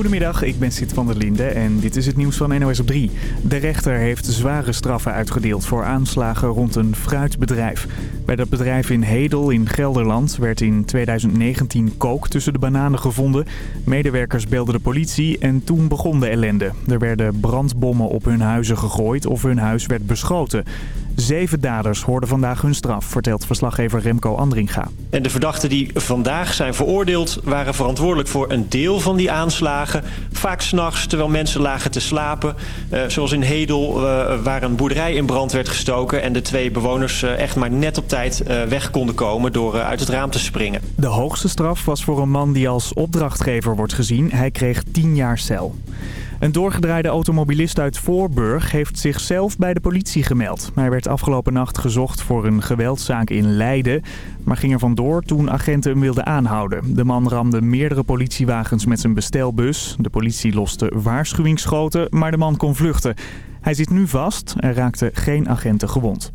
Goedemiddag, ik ben Sid van der Linde en dit is het nieuws van NOS op 3. De rechter heeft zware straffen uitgedeeld voor aanslagen rond een fruitbedrijf. Bij dat bedrijf in Hedel in Gelderland werd in 2019 kook tussen de bananen gevonden. Medewerkers belden de politie en toen begon de ellende. Er werden brandbommen op hun huizen gegooid of hun huis werd beschoten. Zeven daders hoorden vandaag hun straf, vertelt verslaggever Remco Andringa. En de verdachten die vandaag zijn veroordeeld waren verantwoordelijk voor een deel van die aanslagen. Vaak s'nachts terwijl mensen lagen te slapen. Uh, zoals in Hedel uh, waar een boerderij in brand werd gestoken. En de twee bewoners uh, echt maar net op tijd weg konden komen door uit het raam te springen. De hoogste straf was voor een man die als opdrachtgever wordt gezien. Hij kreeg 10 jaar cel. Een doorgedraaide automobilist uit Voorburg heeft zichzelf bij de politie gemeld. Hij werd afgelopen nacht gezocht voor een geweldzaak in Leiden, maar ging er vandoor toen agenten hem wilden aanhouden. De man ramde meerdere politiewagens met zijn bestelbus. De politie loste waarschuwingsschoten, maar de man kon vluchten. Hij zit nu vast en raakte geen agenten gewond.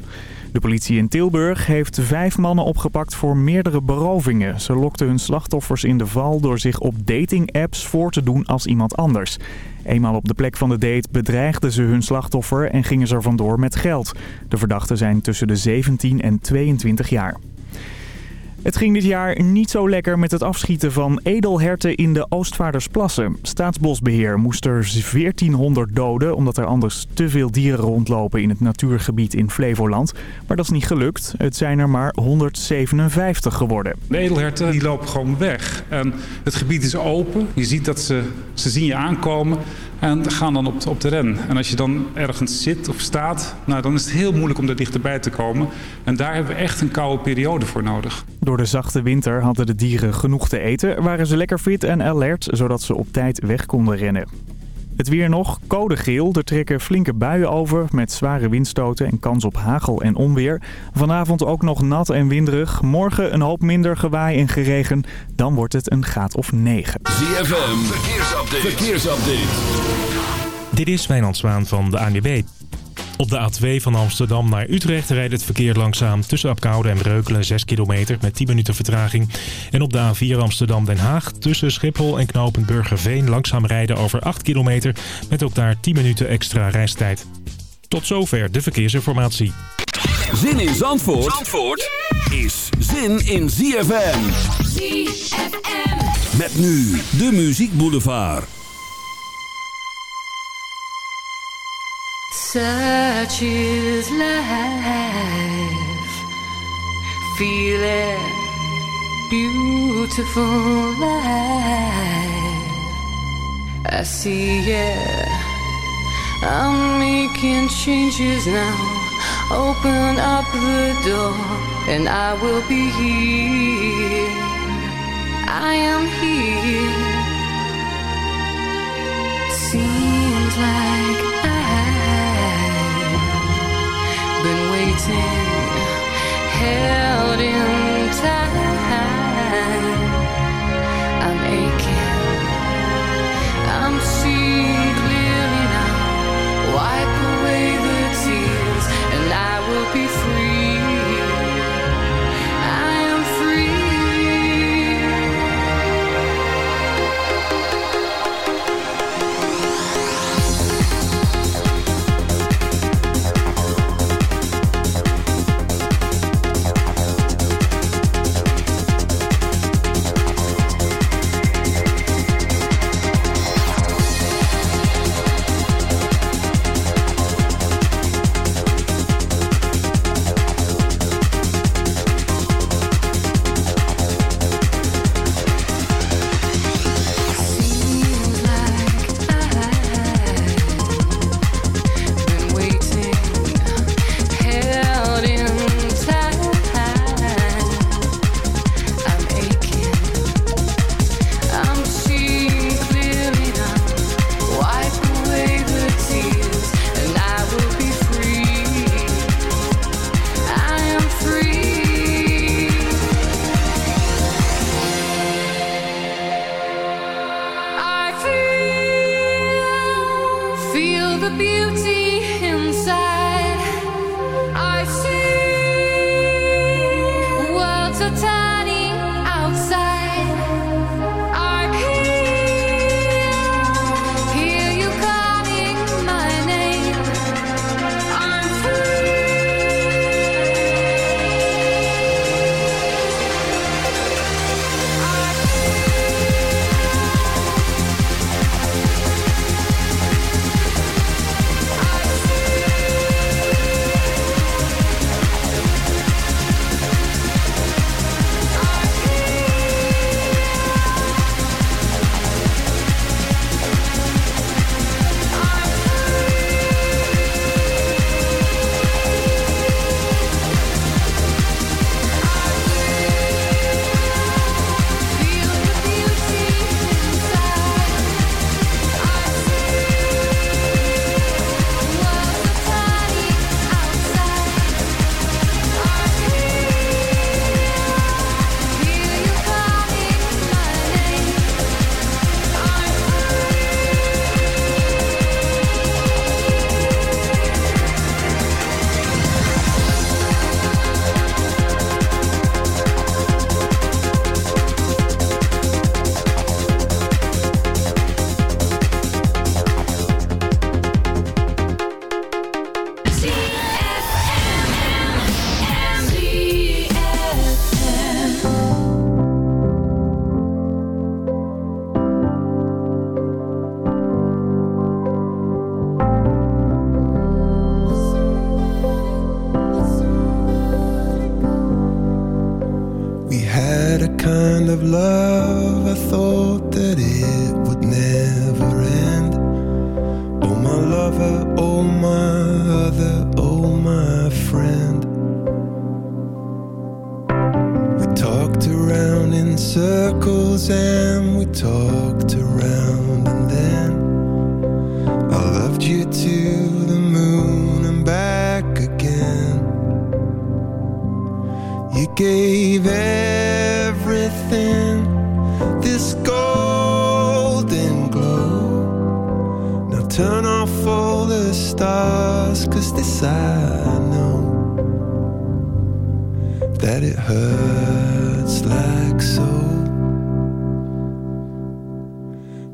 De politie in Tilburg heeft vijf mannen opgepakt voor meerdere berovingen. Ze lokten hun slachtoffers in de val door zich op dating-apps voor te doen als iemand anders. Eenmaal op de plek van de date bedreigden ze hun slachtoffer en gingen ze er vandoor met geld. De verdachten zijn tussen de 17 en 22 jaar. Het ging dit jaar niet zo lekker met het afschieten van edelherten in de Oostvaardersplassen. Staatsbosbeheer moest er 1400 doden omdat er anders te veel dieren rondlopen in het natuurgebied in Flevoland. Maar dat is niet gelukt. Het zijn er maar 157 geworden. De edelherten die lopen gewoon weg. En het gebied is open. Je ziet dat ze, ze zien je aankomen en gaan dan op de, op de ren. En als je dan ergens zit of staat, nou, dan is het heel moeilijk om er dichterbij te komen. En daar hebben we echt een koude periode voor nodig. Door de zachte winter hadden de dieren genoeg te eten, waren ze lekker fit en alert, zodat ze op tijd weg konden rennen. Het weer nog, code geel. Er trekken flinke buien over met zware windstoten en kans op hagel en onweer. Vanavond ook nog nat en winderig. Morgen een hoop minder gewaai en geregen. Dan wordt het een graad of 9. ZFM, verkeersupdate. verkeersupdate. Dit is Wijnand Zwaan van de ANWB. Op de A2 van Amsterdam naar Utrecht rijdt het verkeer langzaam tussen Apkoude en Breukelen 6 kilometer met 10 minuten vertraging. En op de A4 Amsterdam-Den Haag tussen Schiphol en knooppunt Burgerveen langzaam rijden over 8 kilometer met ook daar 10 minuten extra reistijd. Tot zover de verkeersinformatie. Zin in Zandvoort, Zandvoort is zin in ZFM. ZFM. Met nu de Muziek Boulevard. Such is life. Feel it, beautiful life. I see it. I'm making changes now. Open up the door, and I will be here. I am here. Seems like been waiting. Hell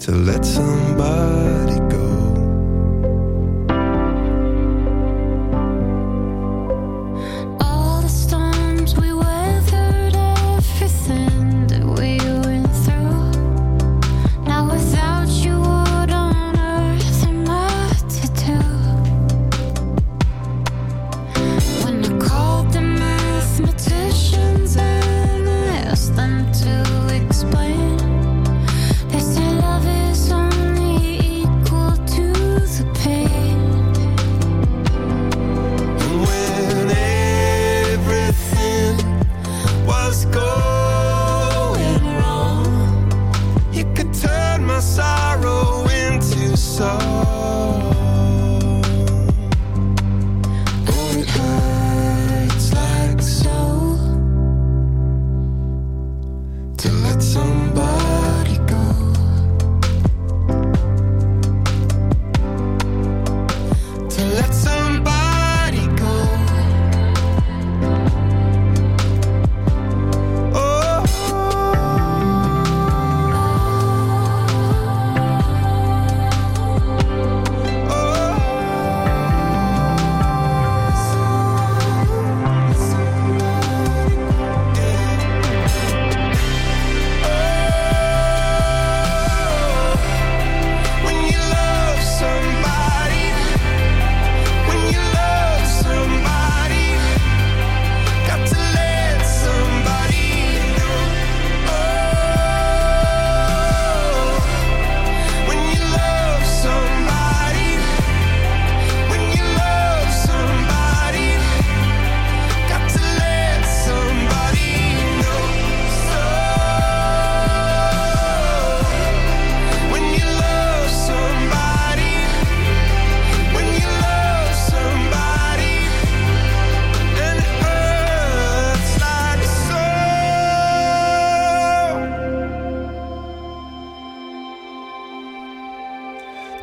to let somebody go.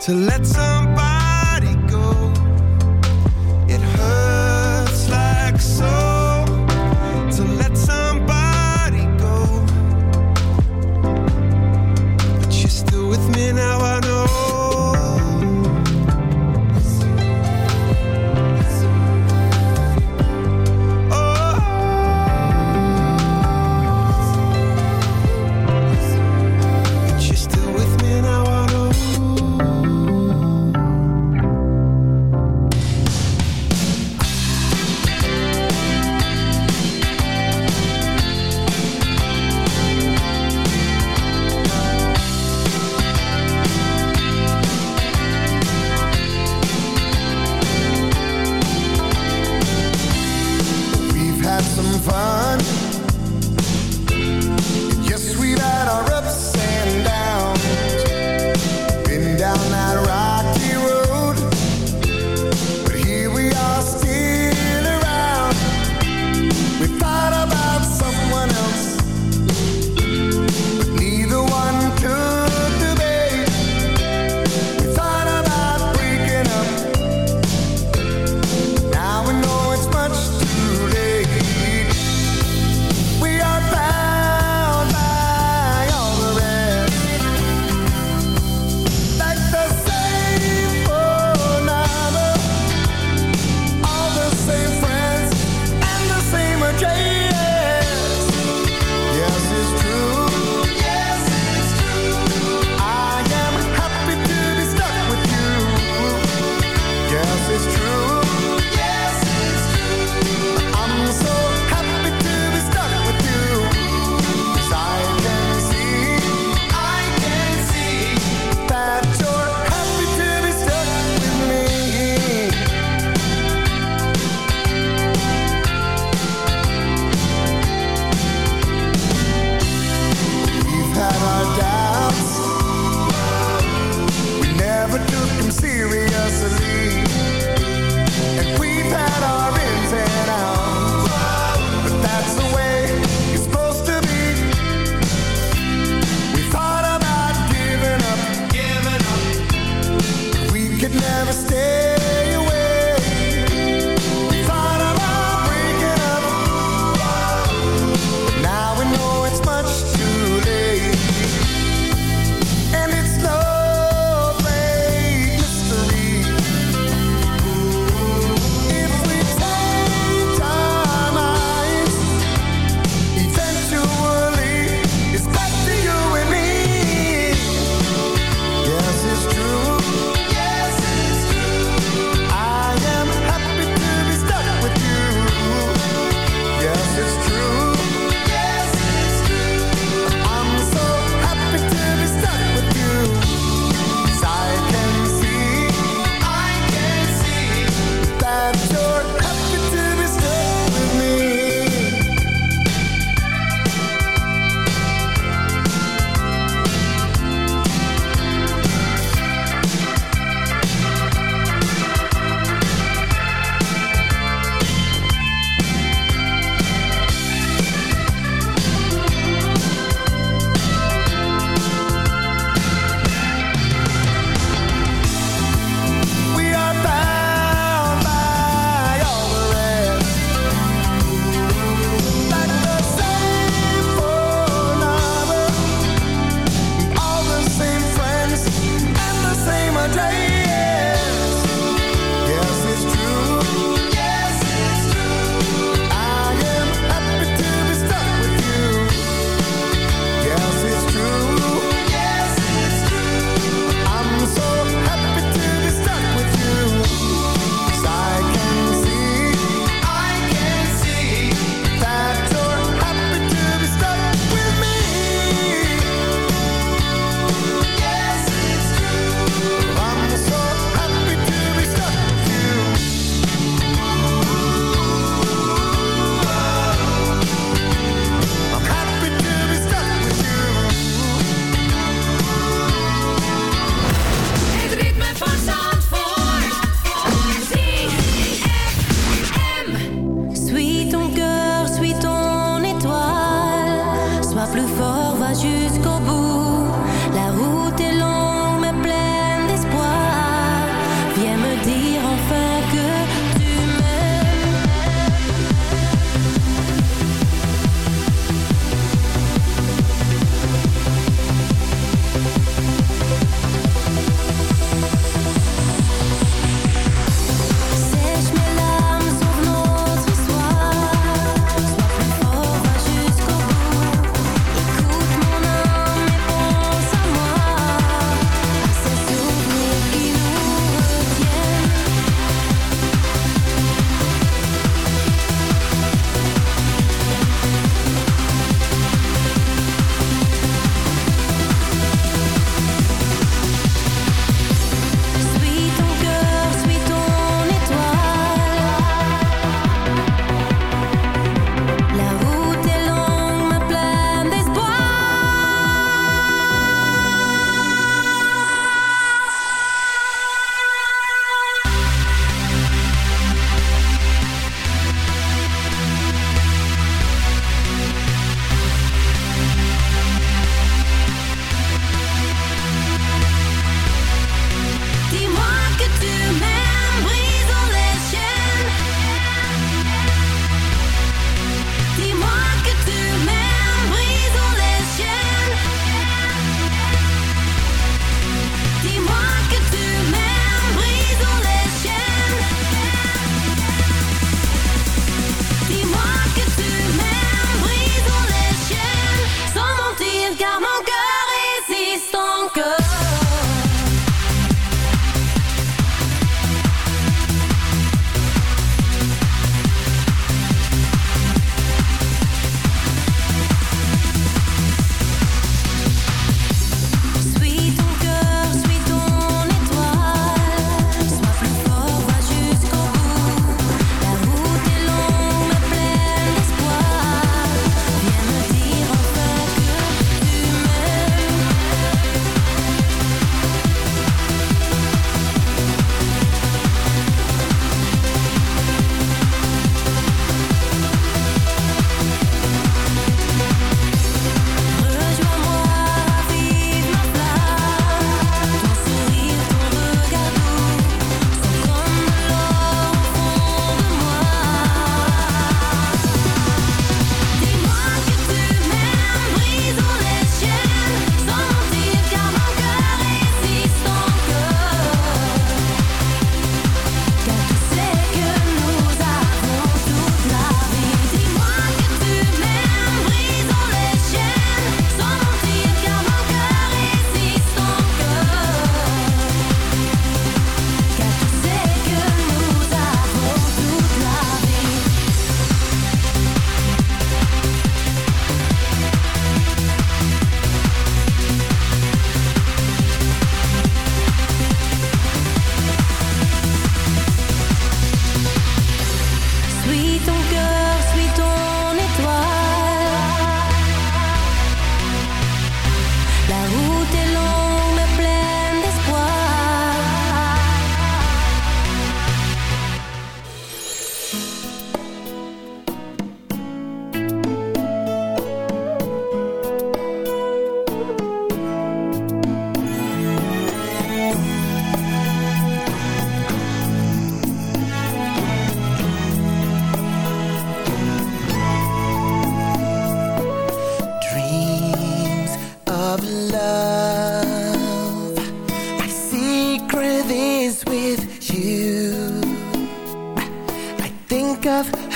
So let's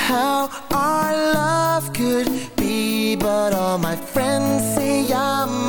how our love could be But all my friends say I'm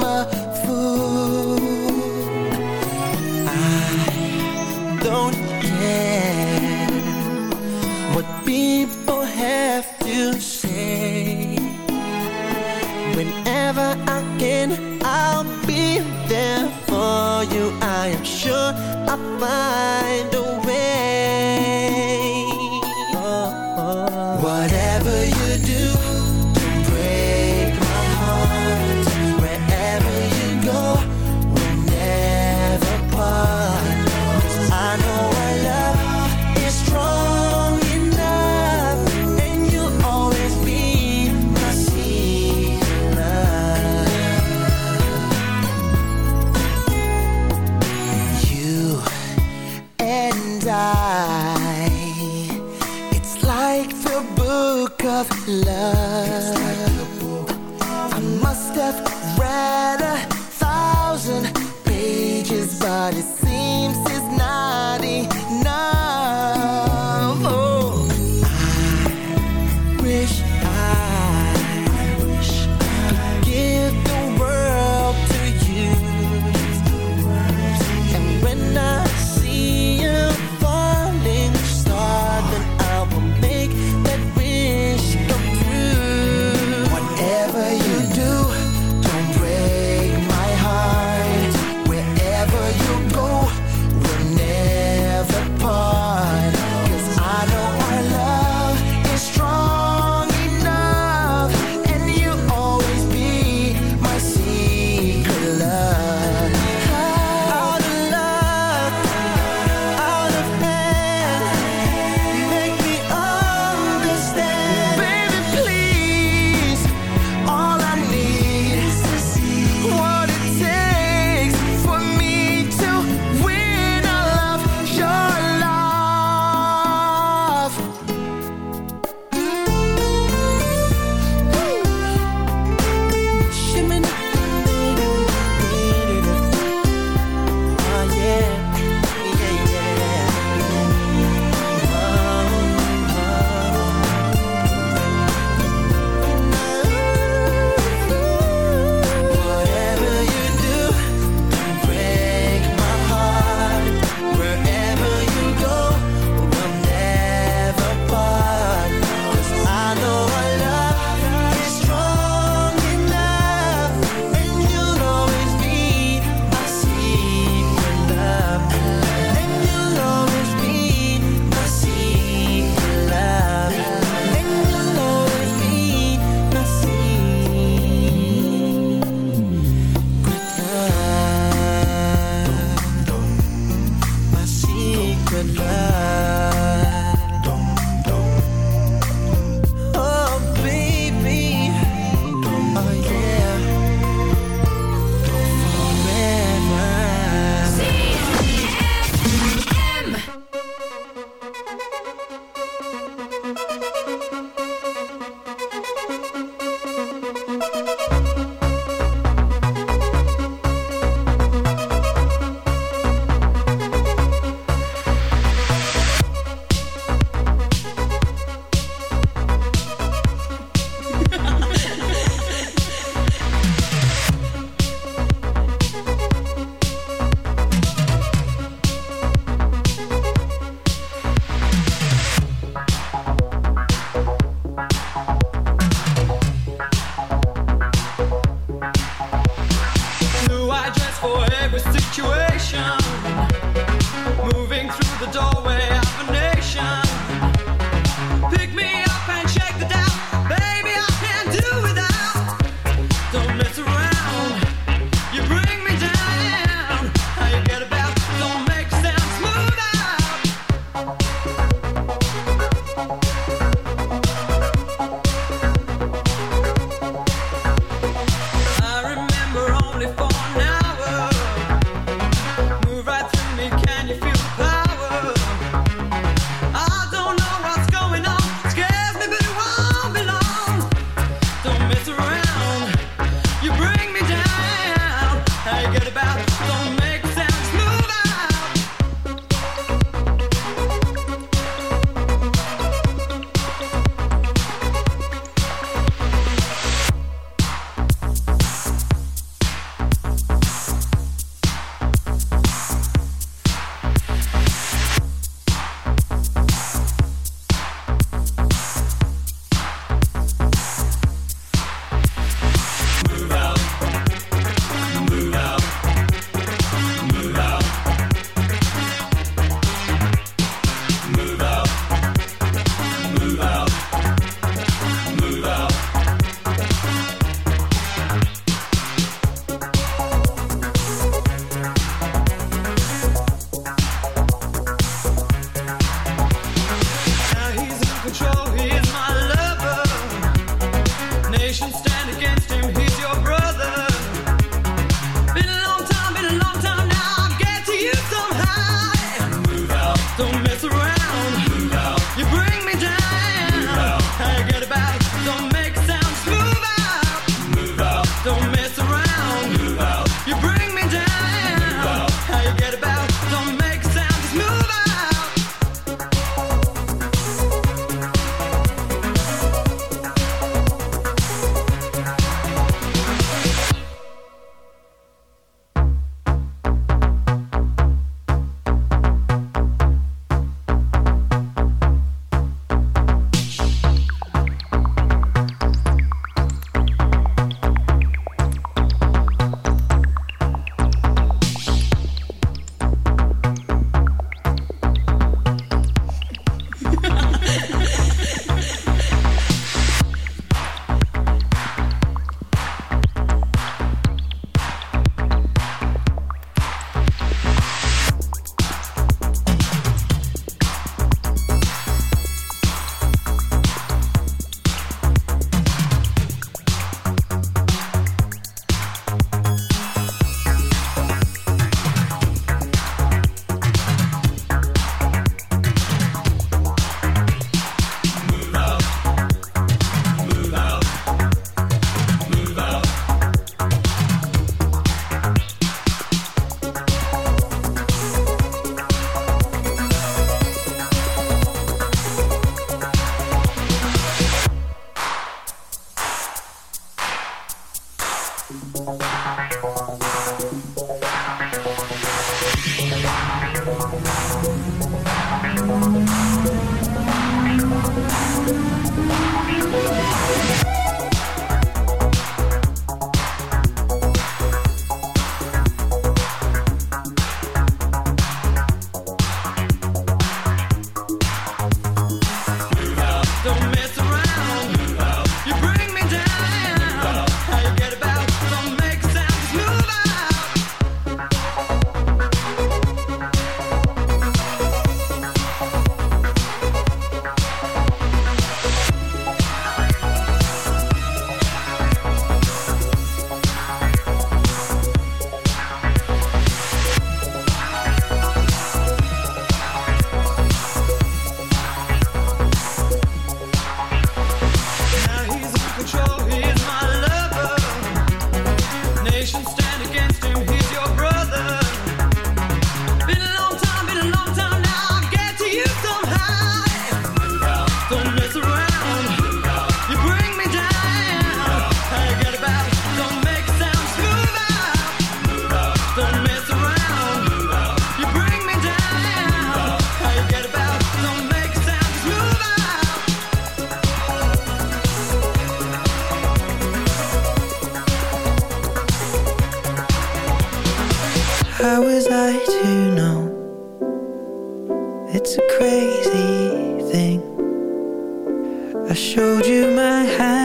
my hand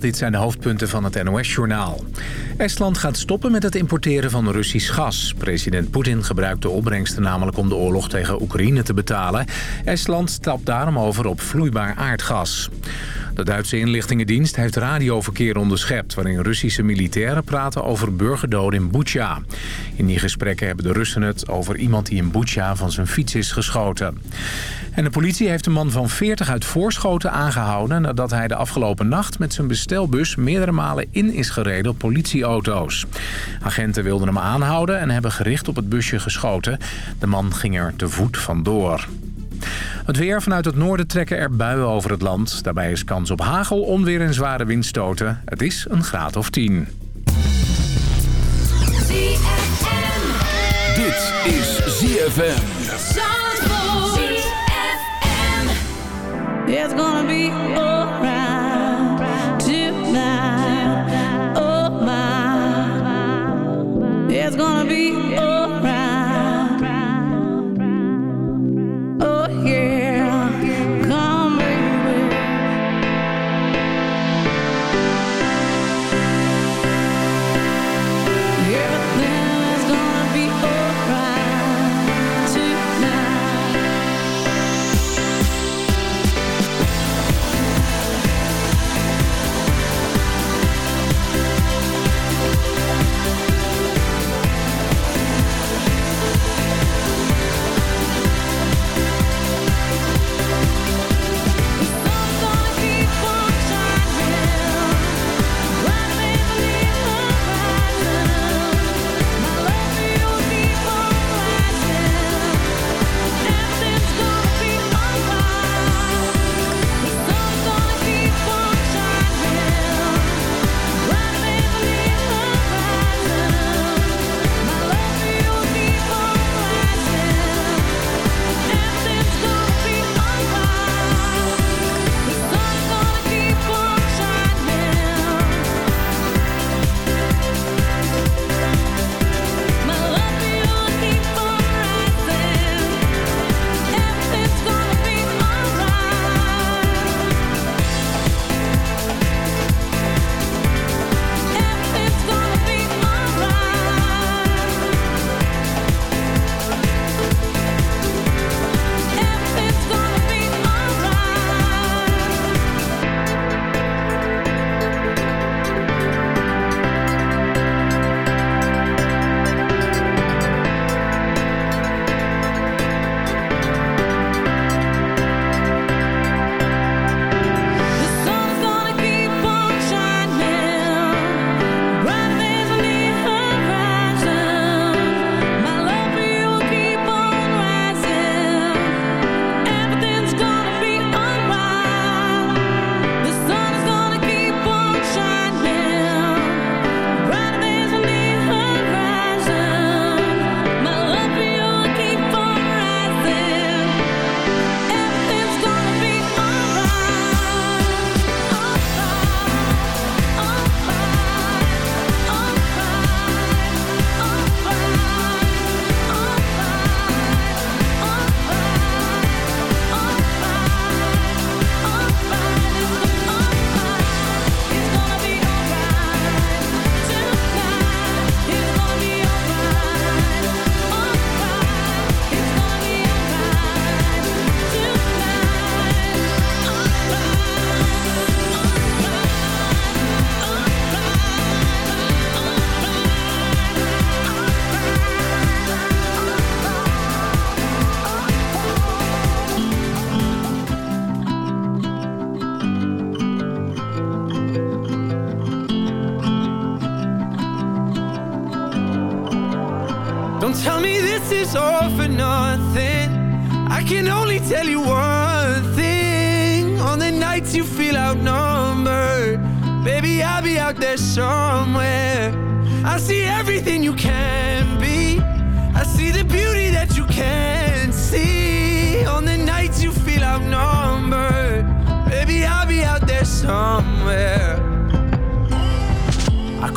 dit zijn de hoofdpunten van het NOS-journaal. Estland gaat stoppen met het importeren van Russisch gas. President Poetin gebruikt de opbrengsten namelijk om de oorlog tegen Oekraïne te betalen. Estland stapt daarom over op vloeibaar aardgas. De Duitse inlichtingendienst heeft radioverkeer onderschept... waarin Russische militairen praten over burgerdood in Butsja. In die gesprekken hebben de Russen het over iemand die in Butsja van zijn fiets is geschoten. En de politie heeft een man van 40 uit Voorschoten aangehouden... nadat hij de afgelopen nacht met zijn bestelbus meerdere malen in is gereden op politieauto's. Agenten wilden hem aanhouden en hebben gericht op het busje geschoten. De man ging er te voet vandoor. Het weer vanuit het noorden trekken er buien over het land. Daarbij is kans op hagel, onweer en zware windstoten. Het is een graad of 10. Dit is ZFM. It's gonna be alright tonight. Oh my, it's gonna be alright.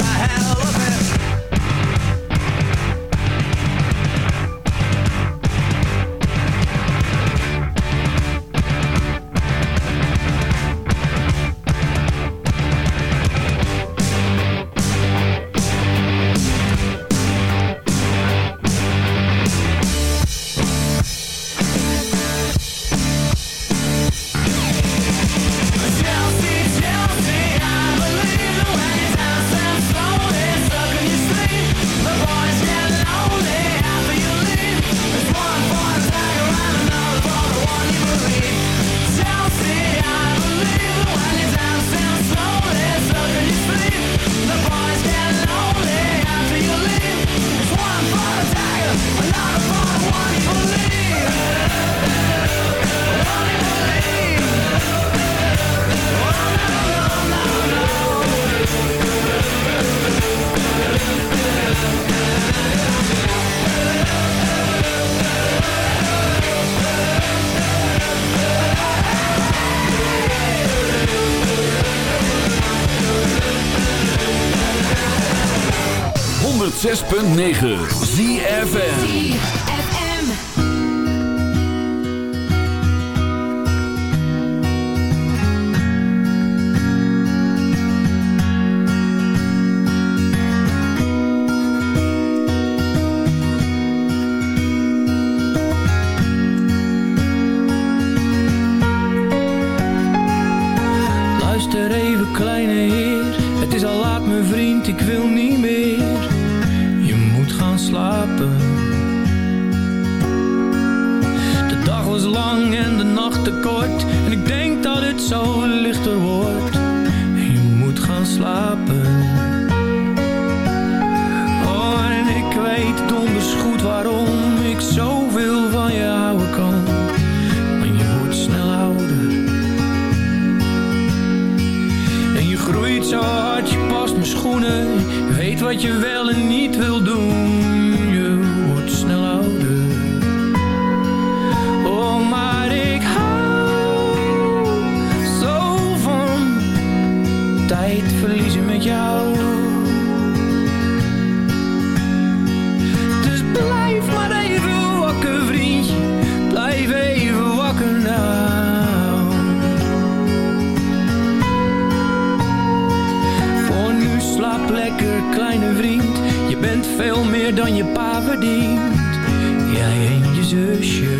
the hell of it. 9. en de nacht te kort. En ik denk dat het zo lichter wordt. En je moet gaan slapen. Oh, en ik weet donders goed waarom ik zoveel van je houden kan. Maar je wordt snel ouder. En je groeit zo hard, je past mijn schoenen. Je weet wat je wel en niet wil dan je pa verdient. Jij en je zusje.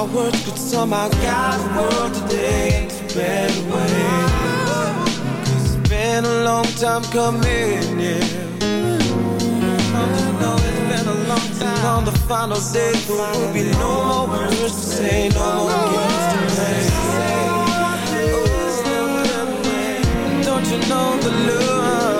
Our words could somehow guide the world today. It's a better way. Cause it's been a long time coming, yeah. Oh, Don't you know it's been a long time. On the final day There will be no more words to say No more games to play. Oh, Don't you know the love?